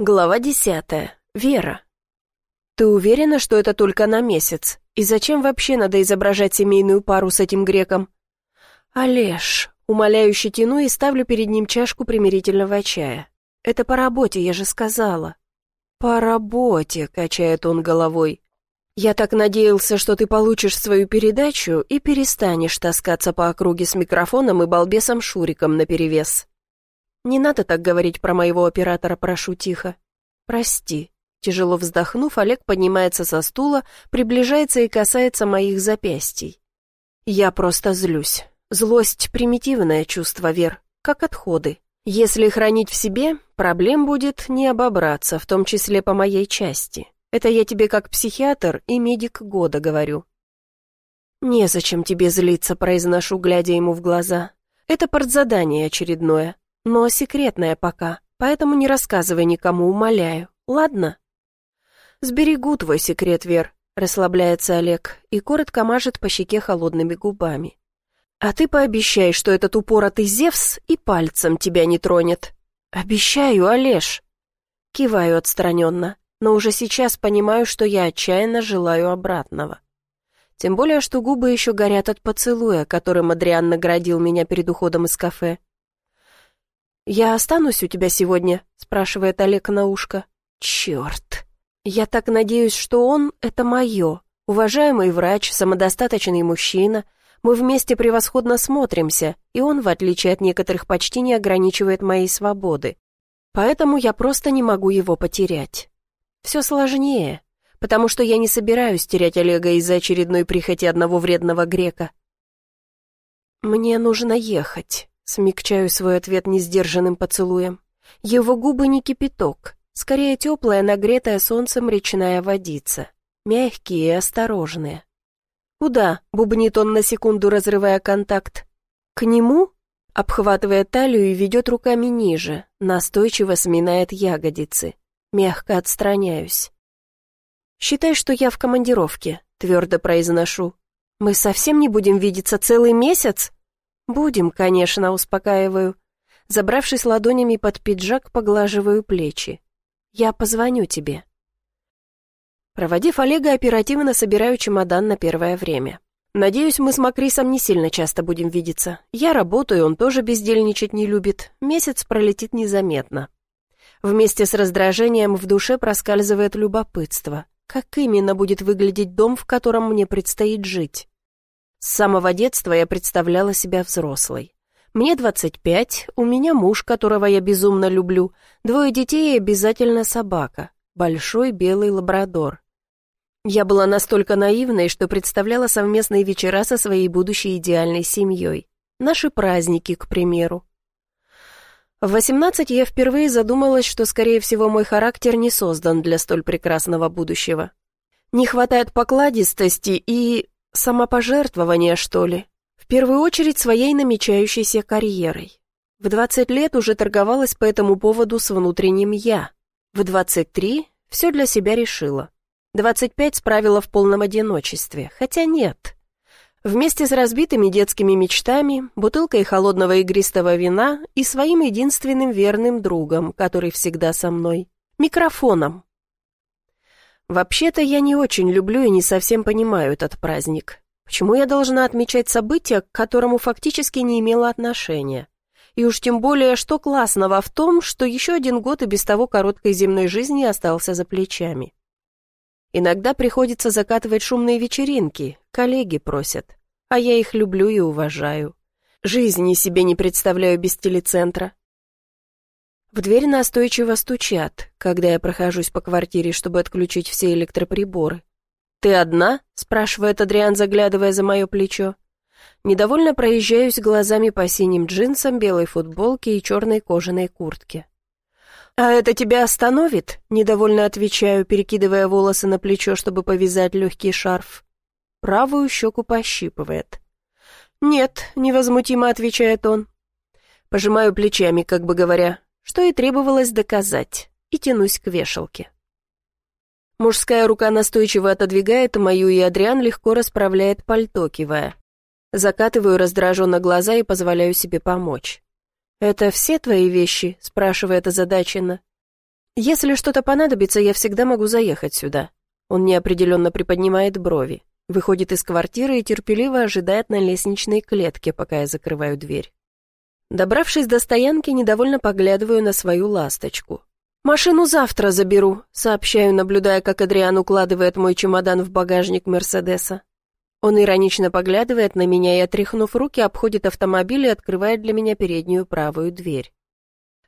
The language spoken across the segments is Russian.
Глава десятая. Вера. «Ты уверена, что это только на месяц? И зачем вообще надо изображать семейную пару с этим греком?» «Олеж», умоляюще тяну и ставлю перед ним чашку примирительного чая. «Это по работе, я же сказала». «По работе», — качает он головой. «Я так надеялся, что ты получишь свою передачу и перестанешь таскаться по округе с микрофоном и балбесом Шуриком наперевес». «Не надо так говорить про моего оператора, прошу тихо. Прости». Тяжело вздохнув, Олег поднимается со стула, приближается и касается моих запястий. Я просто злюсь. Злость — примитивное чувство, Вер, как отходы. Если хранить в себе, проблем будет не обобраться, в том числе по моей части. Это я тебе как психиатр и медик года говорю. «Незачем тебе злиться», — произношу, глядя ему в глаза. «Это партзадание очередное но секретная пока, поэтому не рассказывай никому, умоляю, ладно?» «Сберегу твой секрет, Вер», — расслабляется Олег и коротко мажет по щеке холодными губами. «А ты пообещай, что этот упоротый Зевс и пальцем тебя не тронет». «Обещаю, Олеж». Киваю отстраненно, но уже сейчас понимаю, что я отчаянно желаю обратного. Тем более, что губы еще горят от поцелуя, которым Адриан наградил меня перед уходом из кафе. «Я останусь у тебя сегодня?» — спрашивает Олег на ушко. «Черт! Я так надеюсь, что он — это мое. Уважаемый врач, самодостаточный мужчина. Мы вместе превосходно смотримся, и он, в отличие от некоторых, почти не ограничивает моей свободы. Поэтому я просто не могу его потерять. Все сложнее, потому что я не собираюсь терять Олега из-за очередной прихоти одного вредного грека. Мне нужно ехать. Смягчаю свой ответ несдержанным поцелуем. Его губы не кипяток, скорее теплая, нагретая солнцем речная водица. Мягкие и осторожные. «Куда?» — бубнит он на секунду, разрывая контакт. «К нему?» — обхватывая талию и ведет руками ниже, настойчиво сминает ягодицы. Мягко отстраняюсь. «Считай, что я в командировке», — твердо произношу. «Мы совсем не будем видеться целый месяц?» «Будем, конечно», — успокаиваю. Забравшись ладонями под пиджак, поглаживаю плечи. «Я позвоню тебе». Проводив Олега, оперативно собираю чемодан на первое время. Надеюсь, мы с Макрисом не сильно часто будем видеться. Я работаю, он тоже бездельничать не любит. Месяц пролетит незаметно. Вместе с раздражением в душе проскальзывает любопытство. Как именно будет выглядеть дом, в котором мне предстоит жить? С самого детства я представляла себя взрослой. Мне 25, у меня муж, которого я безумно люблю, двое детей и обязательно собака, большой белый лабрадор. Я была настолько наивной, что представляла совместные вечера со своей будущей идеальной семьей. Наши праздники, к примеру. В 18 я впервые задумалась, что, скорее всего, мой характер не создан для столь прекрасного будущего. Не хватает покладистости и Самопожертвование, что ли? В первую очередь своей намечающейся карьерой. В 20 лет уже торговалась по этому поводу с внутренним «я». В 23 все для себя решила. 25 справила в полном одиночестве, хотя нет. Вместе с разбитыми детскими мечтами, бутылкой холодного игристого вина и своим единственным верным другом, который всегда со мной, микрофоном, Вообще-то я не очень люблю и не совсем понимаю этот праздник. Почему я должна отмечать событие, к которому фактически не имела отношения? И уж тем более, что классного в том, что еще один год и без того короткой земной жизни остался за плечами. Иногда приходится закатывать шумные вечеринки, коллеги просят, а я их люблю и уважаю. Жизни себе не представляю без телецентра. В дверь настойчиво стучат, когда я прохожусь по квартире, чтобы отключить все электроприборы. «Ты одна?» — спрашивает Адриан, заглядывая за мое плечо. Недовольно проезжаюсь глазами по синим джинсам, белой футболке и черной кожаной куртке. «А это тебя остановит?» — недовольно отвечаю, перекидывая волосы на плечо, чтобы повязать легкий шарф. Правую щеку пощипывает. «Нет», — невозмутимо отвечает он. Пожимаю плечами, как бы говоря, что и требовалось доказать, и тянусь к вешалке. Мужская рука настойчиво отодвигает мою, и Адриан легко расправляет пальто, кивая. Закатываю раздраженно глаза и позволяю себе помочь. «Это все твои вещи?» — спрашивает озадаченно. Если что-то понадобится, я всегда могу заехать сюда». Он неопределенно приподнимает брови, выходит из квартиры и терпеливо ожидает на лестничной клетке, пока я закрываю дверь. Добравшись до стоянки, недовольно поглядываю на свою ласточку. «Машину завтра заберу», — сообщаю, наблюдая, как Адриан укладывает мой чемодан в багажник Мерседеса. Он иронично поглядывает на меня и, отряхнув руки, обходит автомобиль и открывает для меня переднюю правую дверь.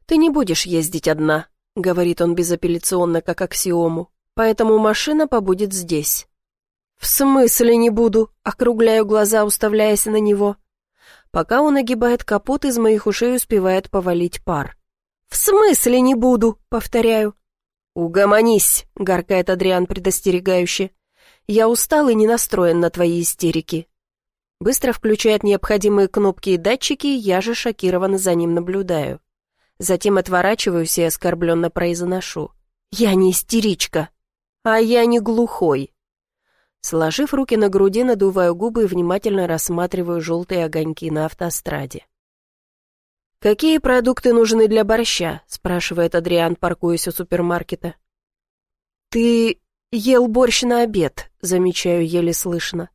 «Ты не будешь ездить одна», — говорит он безапелляционно, как аксиому, «поэтому машина побудет здесь». «В смысле не буду?» — округляю глаза, уставляясь на него. Пока он огибает капот, из моих ушей успевает повалить пар. «В смысле не буду?» — повторяю. «Угомонись!» — гаркает Адриан предостерегающе. «Я устал и не настроен на твои истерики». Быстро включает необходимые кнопки и датчики, я же шокированно за ним наблюдаю. Затем отворачиваюсь и оскорбленно произношу. «Я не истеричка, а я не глухой». Сложив руки на груди, надуваю губы и внимательно рассматриваю желтые огоньки на автостраде. «Какие продукты нужны для борща?» — спрашивает Адриан, паркуясь у супермаркета. «Ты ел борщ на обед», — замечаю еле слышно.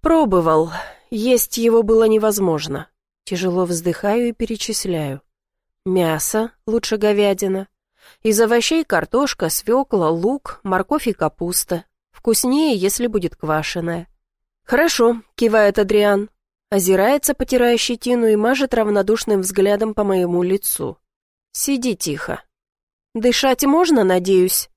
«Пробовал. Есть его было невозможно. Тяжело вздыхаю и перечисляю. Мясо, лучше говядина. Из овощей картошка, свекла, лук, морковь и капуста. Вкуснее, если будет квашеная». «Хорошо», — кивает Адриан. Озирается, потирая щетину, и мажет равнодушным взглядом по моему лицу. «Сиди тихо». «Дышать можно, надеюсь?»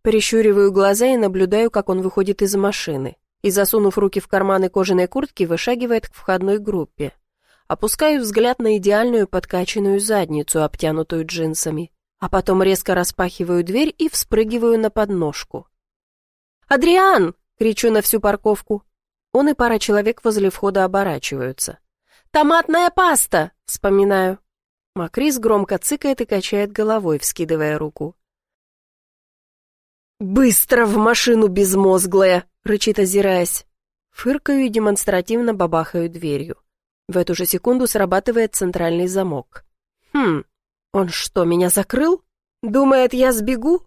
Прищуриваю глаза и наблюдаю, как он выходит из машины, и, засунув руки в карманы кожаной куртки, вышагивает к входной группе. Опускаю взгляд на идеальную подкачанную задницу, обтянутую джинсами, а потом резко распахиваю дверь и вспрыгиваю на подножку. «Адриан!» — кричу на всю парковку. Он и пара человек возле входа оборачиваются. «Томатная паста!» — вспоминаю. Макрис громко цыкает и качает головой, вскидывая руку. «Быстро в машину, безмозглая!» — рычит, озираясь. Фыркаю и демонстративно бабахаю дверью. В эту же секунду срабатывает центральный замок. «Хм, он что, меня закрыл? Думает, я сбегу?»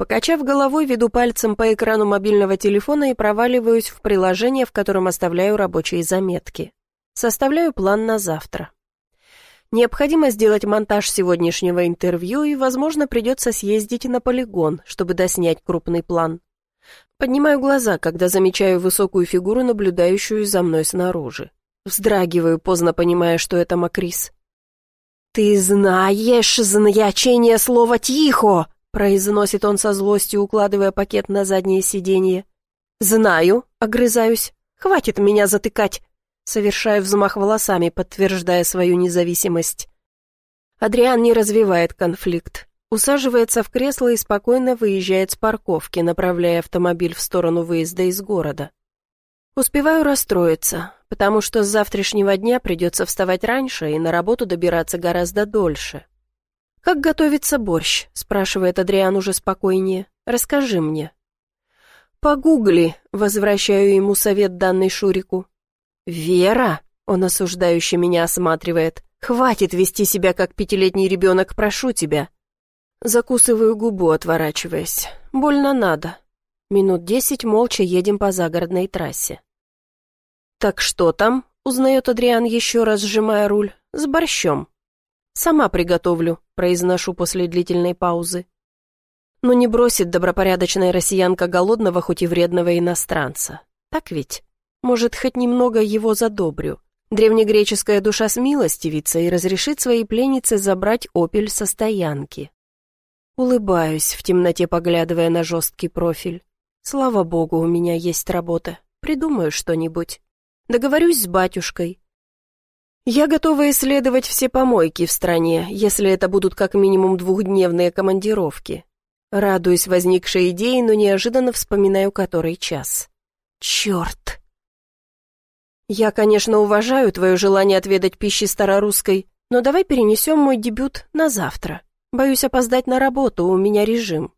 Покачав головой, веду пальцем по экрану мобильного телефона и проваливаюсь в приложение, в котором оставляю рабочие заметки. Составляю план на завтра. Необходимо сделать монтаж сегодняшнего интервью и, возможно, придется съездить на полигон, чтобы доснять крупный план. Поднимаю глаза, когда замечаю высокую фигуру, наблюдающую за мной снаружи. Вздрагиваю, поздно понимая, что это Макрис. «Ты знаешь значение слова «тихо», произносит он со злостью, укладывая пакет на заднее сиденье. «Знаю», — огрызаюсь, — «хватит меня затыкать», совершаю взмах волосами, подтверждая свою независимость. Адриан не развивает конфликт, усаживается в кресло и спокойно выезжает с парковки, направляя автомобиль в сторону выезда из города. Успеваю расстроиться, потому что с завтрашнего дня придется вставать раньше и на работу добираться гораздо дольше. «Как готовится борщ?» — спрашивает Адриан уже спокойнее. «Расскажи мне». «Погугли», — возвращаю ему совет данный Шурику. «Вера?» — он осуждающе меня осматривает. «Хватит вести себя, как пятилетний ребенок, прошу тебя». Закусываю губу, отворачиваясь. Больно надо. Минут десять молча едем по загородной трассе. «Так что там?» — узнает Адриан, еще раз сжимая руль. «С борщом». «Сама приготовлю», — произношу после длительной паузы. Но не бросит добропорядочная россиянка голодного, хоть и вредного иностранца. Так ведь? Может, хоть немного его задобрю. Древнегреческая душа смилостивится и разрешит своей пленнице забрать опель со стоянки. Улыбаюсь, в темноте поглядывая на жесткий профиль. Слава богу, у меня есть работа. Придумаю что-нибудь. Договорюсь с батюшкой. Я готова исследовать все помойки в стране, если это будут как минимум двухдневные командировки. Радуюсь возникшей идее, но неожиданно вспоминаю который час. Черт! Я, конечно, уважаю твое желание отведать пищи старорусской, но давай перенесем мой дебют на завтра. Боюсь опоздать на работу, у меня режим.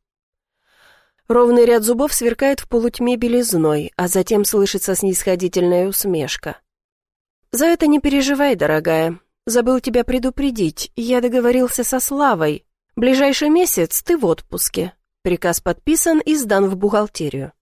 Ровный ряд зубов сверкает в полутьме белизной, а затем слышится снисходительная усмешка. «За это не переживай, дорогая. Забыл тебя предупредить. Я договорился со Славой. Ближайший месяц ты в отпуске. Приказ подписан и сдан в бухгалтерию.